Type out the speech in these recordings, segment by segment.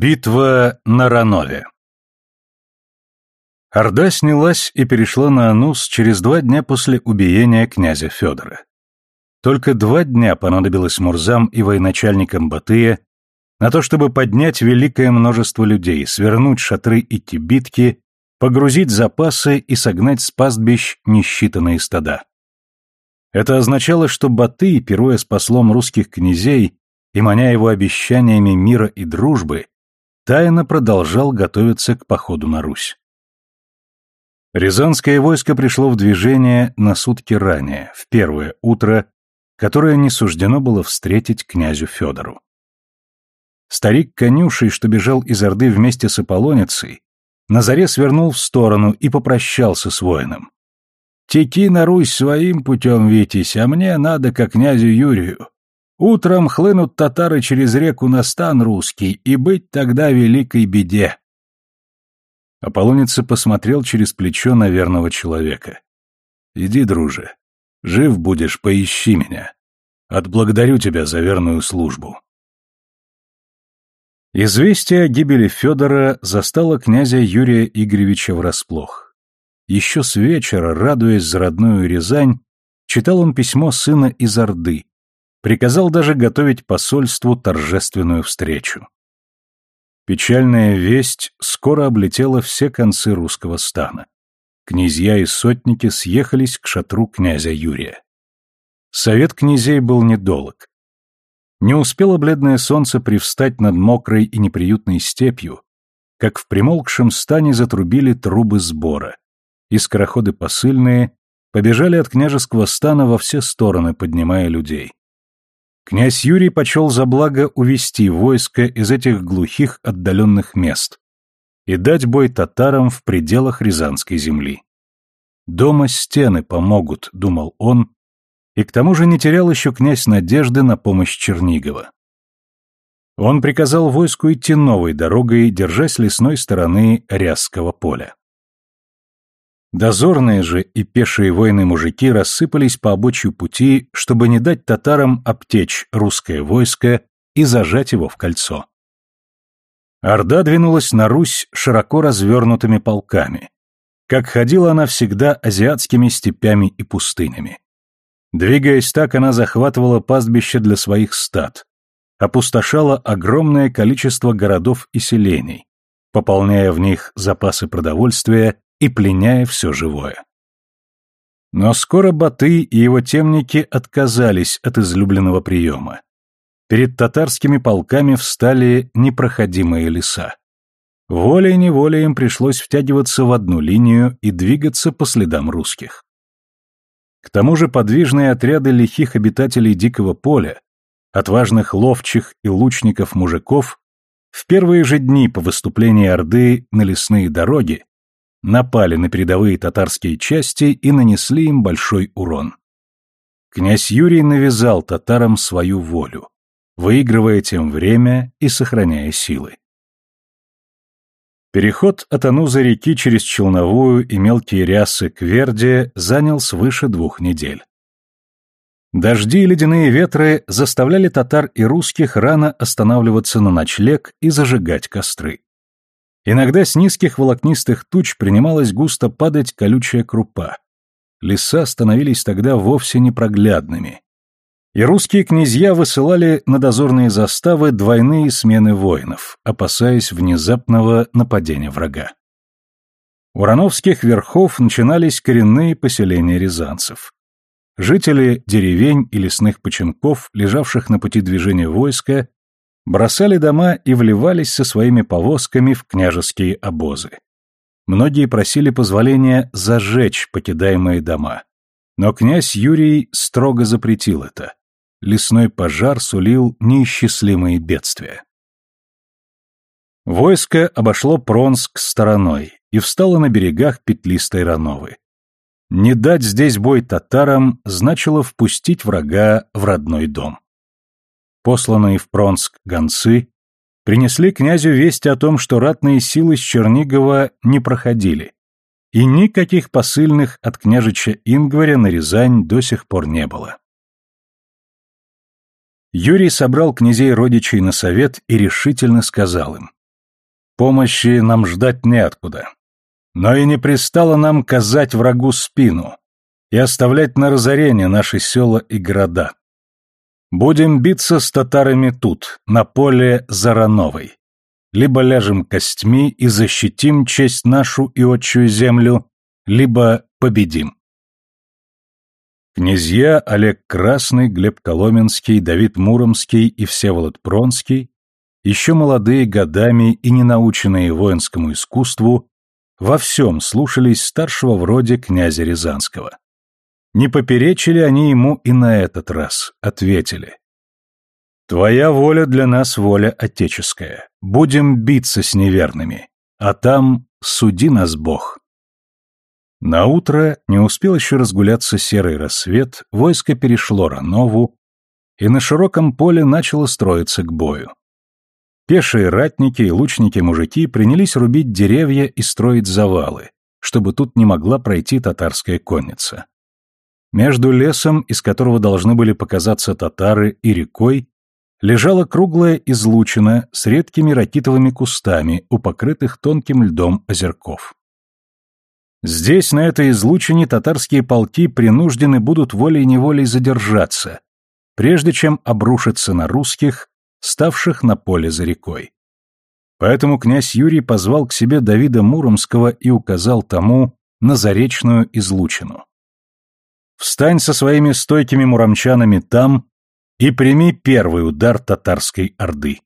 Битва на Ранове Орда снялась и перешла на Анус через два дня после убиения князя Федора. Только два дня понадобилось Мурзам и военачальникам Батыя на то, чтобы поднять великое множество людей, свернуть шатры и кибитки, погрузить запасы и согнать с пастбищ несчитанные стада. Это означало, что Батый, пируя с послом русских князей и маня его обещаниями мира и дружбы, тайно продолжал готовиться к походу на Русь. Рязанское войско пришло в движение на сутки ранее, в первое утро, которое не суждено было встретить князю Федору. Старик конюшей, что бежал из Орды вместе с Аполлоницей, на заре свернул в сторону и попрощался с воином. «Теки на Русь своим путем, Витязь, а мне надо к князю Юрию. Утром хлынут татары через реку на стан русский, и быть тогда великой беде. Аполлоница посмотрел через плечо на верного человека. «Иди, друже. Жив будешь, поищи меня. Отблагодарю тебя за верную службу». Известие о гибели Федора застало князя Юрия Игоревича врасплох. Еще с вечера, радуясь за родную Рязань, читал он письмо сына из Орды, приказал даже готовить посольству торжественную встречу. Печальная весть скоро облетела все концы русского стана. Князья и сотники съехались к шатру князя Юрия. Совет князей был недолг. Не успело бледное солнце привстать над мокрой и неприютной степью, как в примолкшем стане затрубили трубы сбора, и скороходы посыльные побежали от княжеского стана во все стороны, поднимая людей. Князь Юрий почел за благо увести войско из этих глухих отдаленных мест и дать бой татарам в пределах Рязанской земли. «Дома стены помогут», — думал он, и к тому же не терял еще князь надежды на помощь Чернигова. Он приказал войску идти новой дорогой, держась лесной стороны Рязского поля. Дозорные же и пешие воины-мужики рассыпались по обочью пути, чтобы не дать татарам обтечь русское войско и зажать его в кольцо. Орда двинулась на Русь широко развернутыми полками, как ходила она всегда азиатскими степями и пустынями. Двигаясь так, она захватывала пастбище для своих стад, опустошала огромное количество городов и селений, пополняя в них запасы продовольствия и пленяя все живое. Но скоро Баты и его темники отказались от излюбленного приема. Перед татарскими полками встали непроходимые леса. Волей-неволей им пришлось втягиваться в одну линию и двигаться по следам русских. К тому же подвижные отряды лихих обитателей дикого поля, отважных ловчих и лучников-мужиков, в первые же дни по выступлении Орды на лесные дороги напали на передовые татарские части и нанесли им большой урон. Князь Юрий навязал татарам свою волю, выигрывая тем время и сохраняя силы. Переход от Ануза реки через Челновую и мелкие рясы к Верде занял свыше двух недель. Дожди и ледяные ветры заставляли татар и русских рано останавливаться на ночлег и зажигать костры. Иногда с низких волокнистых туч принималась густо падать колючая крупа. Леса становились тогда вовсе непроглядными. И русские князья высылали на дозорные заставы двойные смены воинов, опасаясь внезапного нападения врага. У Рановских верхов начинались коренные поселения рязанцев. Жители деревень и лесных починков, лежавших на пути движения войска, бросали дома и вливались со своими повозками в княжеские обозы. Многие просили позволения зажечь покидаемые дома. Но князь Юрий строго запретил это. Лесной пожар сулил неисчислимые бедствия. Войско обошло Пронск стороной и встало на берегах петлистой Рановы. Не дать здесь бой татарам значило впустить врага в родной дом посланные в Пронск гонцы, принесли князю весть о том, что ратные силы с Чернигова не проходили, и никаких посыльных от княжича Ингваря на Рязань до сих пор не было. Юрий собрал князей родичей на совет и решительно сказал им, Помощи нам ждать неоткуда. Но и не пристало нам казать врагу спину и оставлять на разорение наши села и города. Будем биться с татарами тут, на поле Зарановой. Либо ляжем костьми и защитим честь нашу и отчую землю, либо победим. Князья Олег Красный, Глеб Коломенский, Давид Муромский и Всеволод Пронский, еще молодые годами и не наученные воинскому искусству, во всем слушались старшего вроде князя Рязанского. Не поперечили они ему и на этот раз, ответили. «Твоя воля для нас воля отеческая. Будем биться с неверными, а там суди нас Бог». На утро не успел еще разгуляться серый рассвет, войско перешло Ранову, и на широком поле начало строиться к бою. Пешие ратники и лучники-мужики принялись рубить деревья и строить завалы, чтобы тут не могла пройти татарская конница. Между лесом, из которого должны были показаться татары, и рекой, лежала круглая излучина с редкими ракитовыми кустами у покрытых тонким льдом озерков. Здесь, на этой излучине, татарские полки принуждены будут волей-неволей задержаться, прежде чем обрушиться на русских, ставших на поле за рекой. Поэтому князь Юрий позвал к себе Давида Муромского и указал тому на заречную излучину. «Встань со своими стойкими муромчанами там и прими первый удар татарской орды».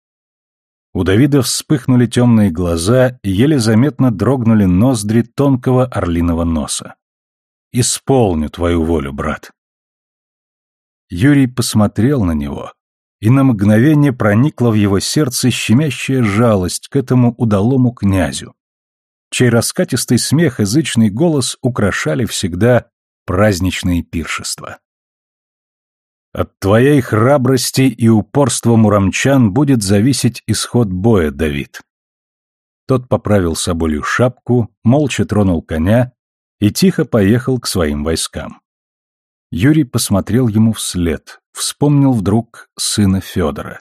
У Давида вспыхнули темные глаза еле заметно дрогнули ноздри тонкого орлиного носа. «Исполню твою волю, брат». Юрий посмотрел на него, и на мгновение проникла в его сердце щемящая жалость к этому удалому князю, чей раскатистый смех и зычный голос украшали всегда праздничные пиршества. От твоей храбрости и упорства муромчан будет зависеть исход боя, Давид. Тот поправил соболью шапку, молча тронул коня и тихо поехал к своим войскам. Юрий посмотрел ему вслед, вспомнил вдруг сына Федора.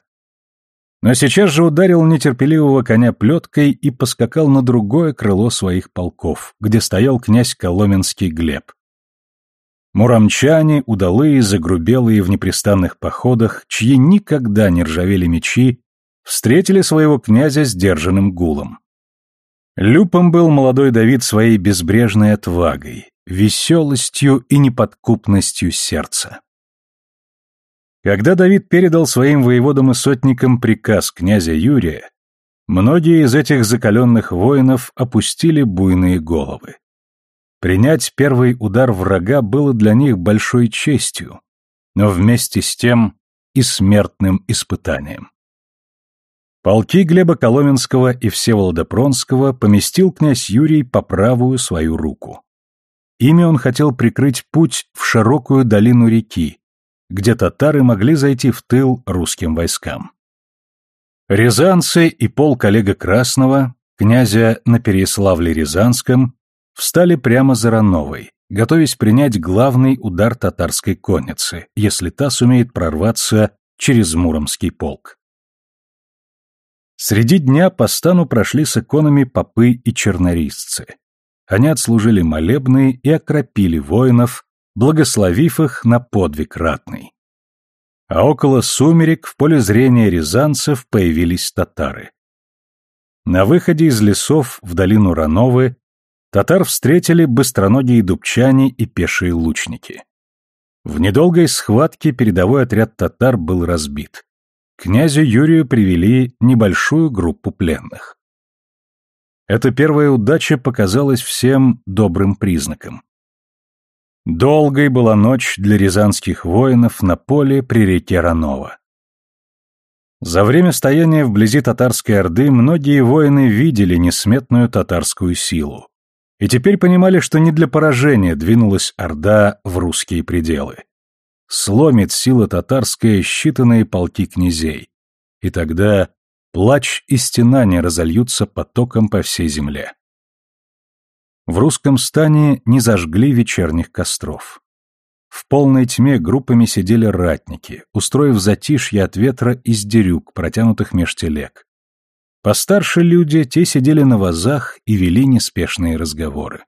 Но сейчас же ударил нетерпеливого коня плеткой и поскакал на другое крыло своих полков, где стоял князь Коломенский Глеб. Муромчане, удалые, загрубелые в непрестанных походах, чьи никогда не ржавели мечи, встретили своего князя сдержанным гулом. Люпом был молодой Давид своей безбрежной отвагой, веселостью и неподкупностью сердца. Когда Давид передал своим воеводам и сотникам приказ князя Юрия, многие из этих закаленных воинов опустили буйные головы. Принять первый удар врага было для них большой честью, но вместе с тем и смертным испытанием. Полки Глеба Коломенского и Всеволода Пронского поместил князь Юрий по правую свою руку. Ими он хотел прикрыть путь в широкую долину реки, где татары могли зайти в тыл русским войскам. Рязанцы и полк Олега Красного, князя на Переславле-Рязанском, встали прямо за Рановой, готовясь принять главный удар татарской конницы, если та сумеет прорваться через Муромский полк. Среди дня по стану прошли с иконами попы и чернорисцы. Они отслужили молебные и окропили воинов, благословив их на подвиг ратный. А около сумерек в поле зрения рязанцев появились татары. На выходе из лесов в долину Рановы Татар встретили быстроногие дубчане и пешие лучники. В недолгой схватке передовой отряд татар был разбит. Князю Юрию привели небольшую группу пленных. Эта первая удача показалась всем добрым признаком. Долгой была ночь для рязанских воинов на поле при реке Ранова. За время стояния вблизи татарской орды многие воины видели несметную татарскую силу и теперь понимали, что не для поражения двинулась Орда в русские пределы. Сломит сила татарская считанные полки князей, и тогда плач и стенания разольются потоком по всей земле. В русском стане не зажгли вечерних костров. В полной тьме группами сидели ратники, устроив затишье от ветра из дерюк, протянутых меж телег. Постарше люди, те сидели на вазах и вели неспешные разговоры.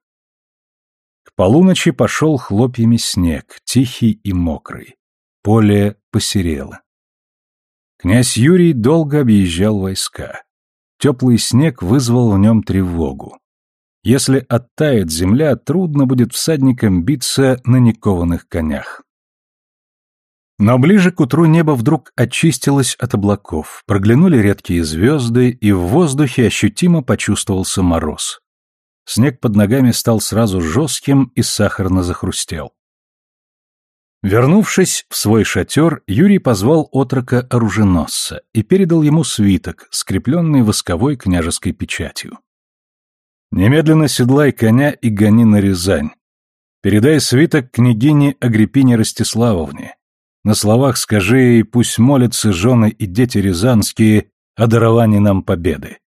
К полуночи пошел хлопьями снег, тихий и мокрый. Поле посерело. Князь Юрий долго объезжал войска. Теплый снег вызвал в нем тревогу. Если оттает земля, трудно будет всадникам биться на никованных конях. Но ближе к утру небо вдруг очистилось от облаков, проглянули редкие звезды, и в воздухе ощутимо почувствовался мороз. Снег под ногами стал сразу жестким и сахарно захрустел. Вернувшись в свой шатер, Юрий позвал отрока-оруженосца и передал ему свиток, скрепленный восковой княжеской печатью. «Немедленно седлай коня и гони на Рязань. Передай свиток княгине Агриппине Ростиславовне. На словах скажи ей, пусть молятся жены и дети рязанские о даровании нам победы.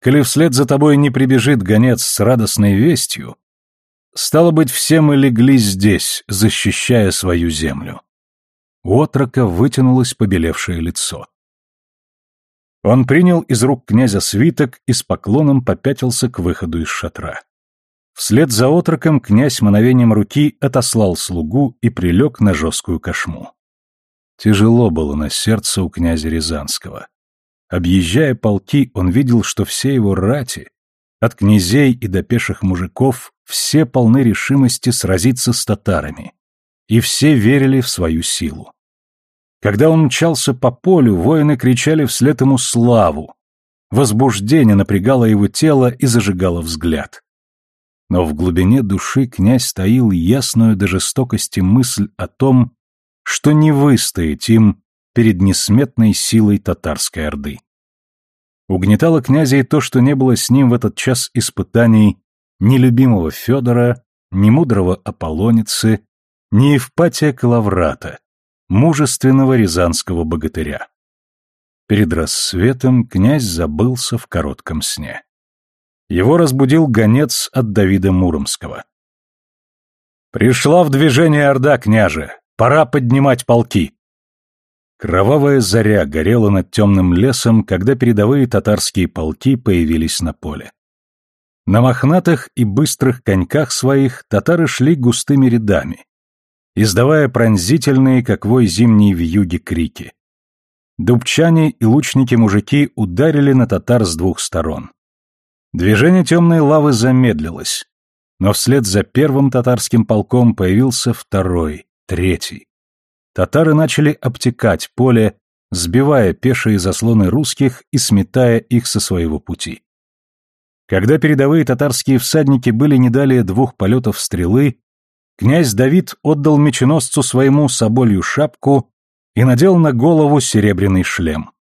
Коли вслед за тобой не прибежит гонец с радостной вестью, Стало быть, все мы легли здесь, защищая свою землю. У отрока вытянулось побелевшее лицо. Он принял из рук князя свиток и с поклоном попятился к выходу из шатра. Вслед за отроком князь мановением руки отослал слугу и прилег на жесткую кошму. Тяжело было на сердце у князя Рязанского. Объезжая полки, он видел, что все его рати, от князей и до пеших мужиков, все полны решимости сразиться с татарами, и все верили в свою силу. Когда он мчался по полю, воины кричали вслед ему «Славу!». Возбуждение напрягало его тело и зажигало взгляд. Но в глубине души князь таил ясную до жестокости мысль о том, что не выстоять им перед несметной силой татарской орды. Угнетало князя и то, что не было с ним в этот час испытаний ни любимого Федора, ни мудрого Аполлоницы, ни Евпатия Калаврата, мужественного рязанского богатыря. Перед рассветом князь забылся в коротком сне. Его разбудил гонец от Давида Муромского. «Пришла в движение Орда, княже! Пора поднимать полки!» Кровавая заря горела над темным лесом, когда передовые татарские полки появились на поле. На мохнатых и быстрых коньках своих татары шли густыми рядами, издавая пронзительные, как вой зимней вьюги, крики. Дубчане и лучники-мужики ударили на татар с двух сторон. Движение темной лавы замедлилось, но вслед за первым татарским полком появился второй, третий. Татары начали обтекать поле, сбивая пешие заслоны русских и сметая их со своего пути. Когда передовые татарские всадники были не далее двух полетов стрелы, князь Давид отдал меченосцу своему соболью шапку и надел на голову серебряный шлем.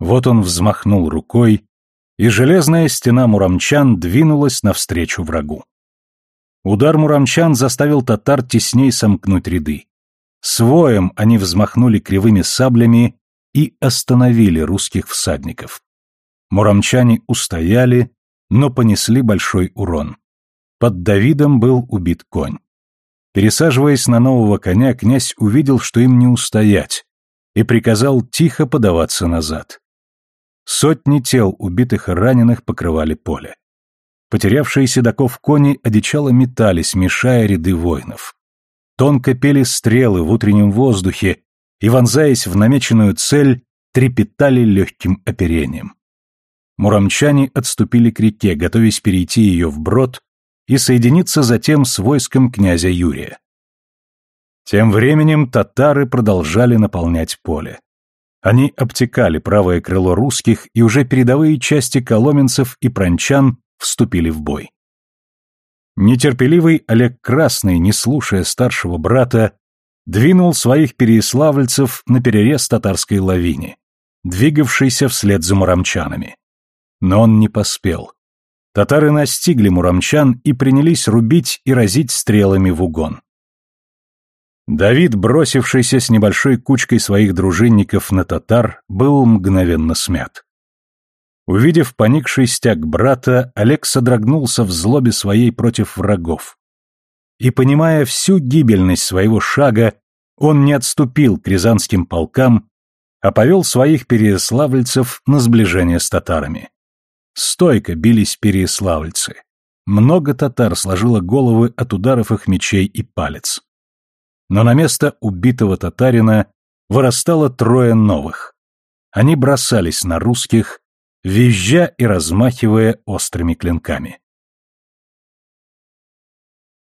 Вот он взмахнул рукой, и железная стена муромчан двинулась навстречу врагу. Удар муромчан заставил татар тесней сомкнуть ряды. Своем они взмахнули кривыми саблями и остановили русских всадников. Муромчане устояли, но понесли большой урон. Под Давидом был убит конь. Пересаживаясь на нового коня, князь увидел, что им не устоять, и приказал тихо подаваться назад. Сотни тел убитых и раненых покрывали поле. Потерявшие седаков кони одичало метались, мешая ряды воинов. Тонко пели стрелы в утреннем воздухе и, вонзаясь в намеченную цель, трепетали легким оперением. Муромчане отступили к реке, готовясь перейти ее вброд и соединиться затем с войском князя Юрия. Тем временем татары продолжали наполнять поле. Они обтекали правое крыло русских, и уже передовые части коломенцев и прончан вступили в бой. Нетерпеливый Олег Красный, не слушая старшего брата, двинул своих переяславльцев на перерез татарской лавине, двигавшейся вслед за муромчанами. Но он не поспел. Татары настигли муромчан и принялись рубить и разить стрелами в угон. Давид, бросившийся с небольшой кучкой своих дружинников на татар, был мгновенно смят. Увидев поникший стяг брата, Олег содрогнулся в злобе своей против врагов. И, понимая всю гибельность своего шага, он не отступил к рязанским полкам, а повел своих переяславльцев на сближение с татарами. Стойко бились переяславльцы. Много татар сложило головы от ударов их мечей и палец. Но на место убитого татарина вырастало трое новых. Они бросались на русских, визжа и размахивая острыми клинками.